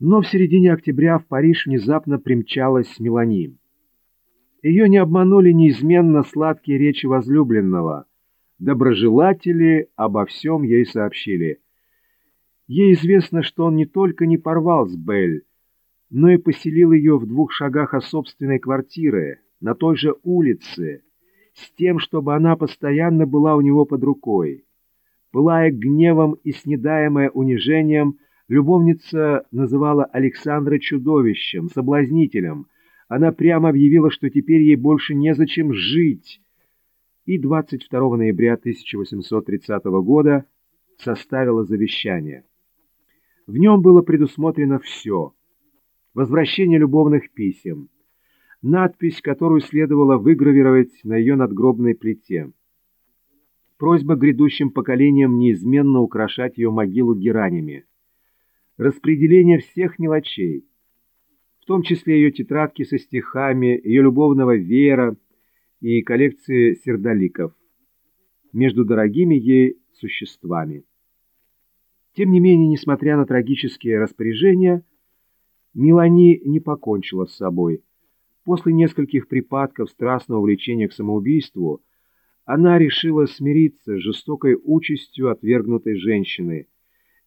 Но в середине октября в Париж внезапно примчалась Мелани. Ее не обманули неизменно сладкие речи возлюбленного. Доброжелатели обо всем ей сообщили. Ей известно, что он не только не порвал с Белль, но и поселил ее в двух шагах от собственной квартиры, на той же улице, с тем, чтобы она постоянно была у него под рукой. Пылая гневом и снедаемая унижением, Любовница называла Александра чудовищем, соблазнителем. Она прямо объявила, что теперь ей больше незачем жить. И 22 ноября 1830 года составила завещание. В нем было предусмотрено все. Возвращение любовных писем, надпись, которую следовало выгравировать на ее надгробной плите, просьба грядущим поколениям неизменно украшать ее могилу геранями, распределение всех мелочей, в том числе ее тетрадки со стихами, ее любовного веера и коллекции сердоликов между дорогими ей существами. Тем не менее, несмотря на трагические распоряжения, Мелани не покончила с собой. После нескольких припадков страстного влечения к самоубийству она решила смириться с жестокой участью отвергнутой женщины –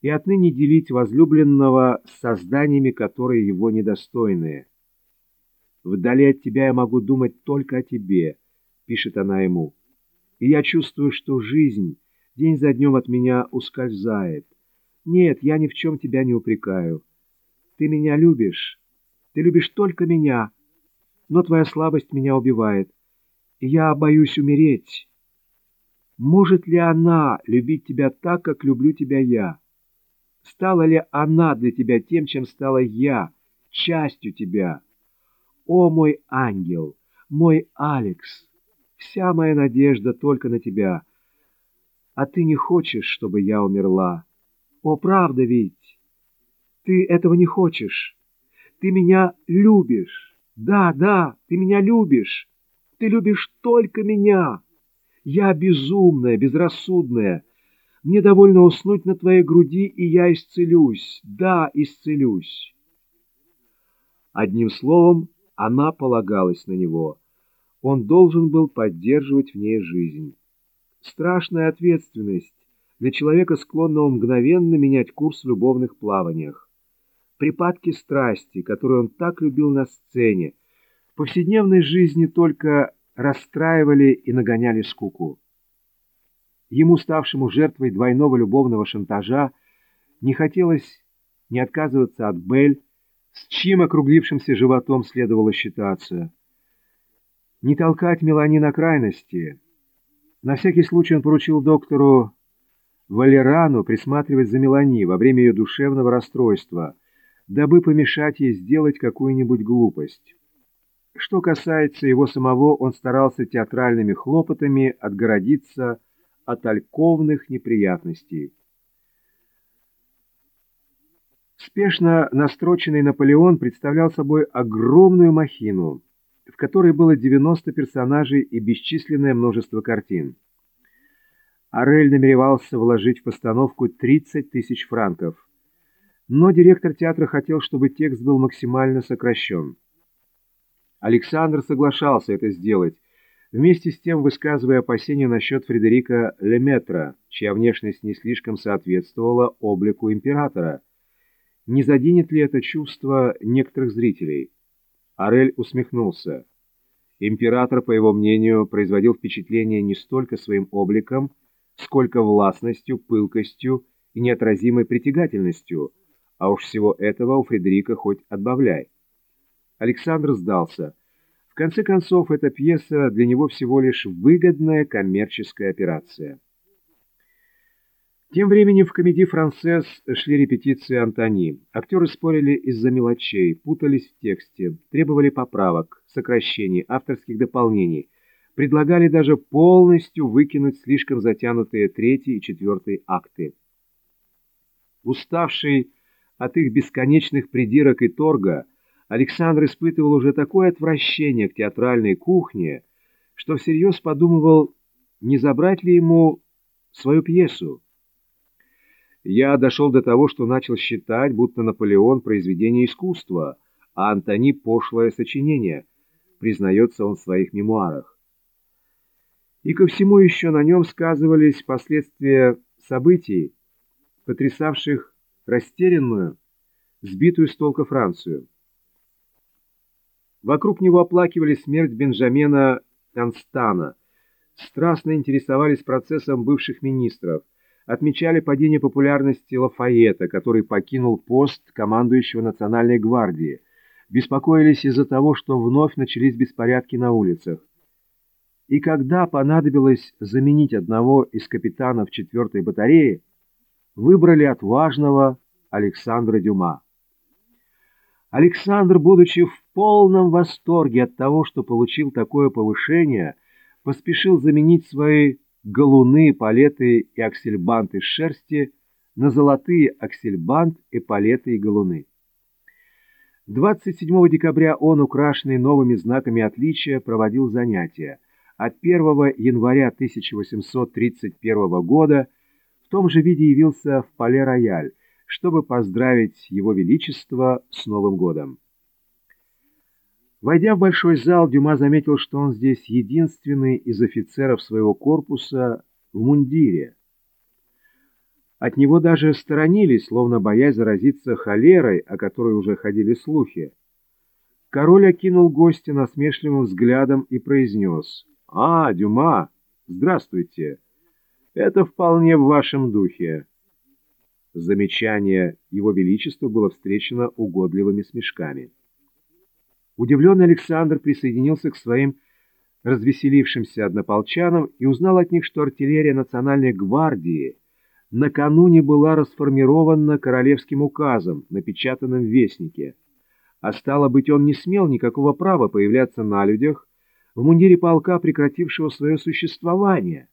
и отныне делить возлюбленного с созданиями, которые его недостойные. «Вдали от тебя я могу думать только о тебе», — пишет она ему. «И я чувствую, что жизнь день за днем от меня ускользает. Нет, я ни в чем тебя не упрекаю. Ты меня любишь, ты любишь только меня, но твоя слабость меня убивает, и я боюсь умереть. Может ли она любить тебя так, как люблю тебя я?» Стала ли она для тебя тем, чем стала я, частью тебя? О, мой ангел, мой Алекс, вся моя надежда только на тебя. А ты не хочешь, чтобы я умерла? О, правда ведь? Ты этого не хочешь. Ты меня любишь. Да, да, ты меня любишь. Ты любишь только меня. Я безумная, безрассудная, мне довольно уснуть на твоей груди, и я исцелюсь. Да, исцелюсь. Одним словом, она полагалась на него. Он должен был поддерживать в ней жизнь. Страшная ответственность для человека, склонного мгновенно менять курс в любовных плаваниях. Припадки страсти, которые он так любил на сцене, в повседневной жизни только расстраивали и нагоняли скуку. Ему, ставшему жертвой двойного любовного шантажа, не хотелось не отказываться от Бель, с чьим округлившимся животом следовало считаться. Не толкать Мелани на крайности. На всякий случай он поручил доктору Валерану присматривать за Мелани во время ее душевного расстройства, дабы помешать ей сделать какую-нибудь глупость. Что касается его самого, он старался театральными хлопотами отгородиться от альковных неприятностей. Спешно настроченный Наполеон представлял собой огромную махину, в которой было 90 персонажей и бесчисленное множество картин. Орель намеревался вложить в постановку 30 тысяч франков, но директор театра хотел, чтобы текст был максимально сокращен. Александр соглашался это сделать, вместе с тем высказывая опасения насчет Фредерика Леметра, чья внешность не слишком соответствовала облику императора. Не заденет ли это чувство некоторых зрителей? Арель усмехнулся. Император, по его мнению, производил впечатление не столько своим обликом, сколько властностью, пылкостью и неотразимой притягательностью, а уж всего этого у Фредерика хоть отбавляй. Александр сдался – в конце концов, эта пьеса для него всего лишь выгодная коммерческая операция. Тем временем в комедии «Францесс» шли репетиции Антони. Актеры спорили из-за мелочей, путались в тексте, требовали поправок, сокращений, авторских дополнений, предлагали даже полностью выкинуть слишком затянутые третий и четвертый акты. Уставший от их бесконечных придирок и торга, Александр испытывал уже такое отвращение к театральной кухне, что всерьез подумывал, не забрать ли ему свою пьесу. Я дошел до того, что начал считать, будто Наполеон — произведение искусства, а Антони — пошлое сочинение, признается он в своих мемуарах. И ко всему еще на нем сказывались последствия событий, потрясавших растерянную, сбитую с толка Францию. Вокруг него оплакивали смерть Бенджамина Констана, страстно интересовались процессом бывших министров, отмечали падение популярности Лафайета, который покинул пост командующего Национальной гвардии, беспокоились из-за того, что вновь начались беспорядки на улицах. И когда понадобилось заменить одного из капитанов 4-й батареи, выбрали отважного Александра Дюма. Александр, будучи в полном восторге от того, что получил такое повышение, поспешил заменить свои галуны, палеты и аксельбанты из шерсти на золотые аксельбант, эполеты и галуны. 27 декабря он, украшенный новыми знаками отличия, проводил занятия, а 1 января 1831 года в том же виде явился в Пале-Рояль, чтобы поздравить Его Величество с Новым годом. Войдя в большой зал, Дюма заметил, что он здесь единственный из офицеров своего корпуса в мундире. От него даже сторонились, словно боясь заразиться холерой, о которой уже ходили слухи. Король окинул гостя насмешливым взглядом и произнес «А, Дюма, здравствуйте! Это вполне в вашем духе». Замечание Его Величества было встречено угодливыми смешками. Удивленный Александр присоединился к своим развеселившимся однополчанам и узнал от них, что артиллерия Национальной гвардии накануне была расформирована королевским указом, напечатанным в Вестнике, а стало быть, он не смел никакого права появляться на людях в мундире полка, прекратившего свое существование –